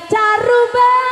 Caruba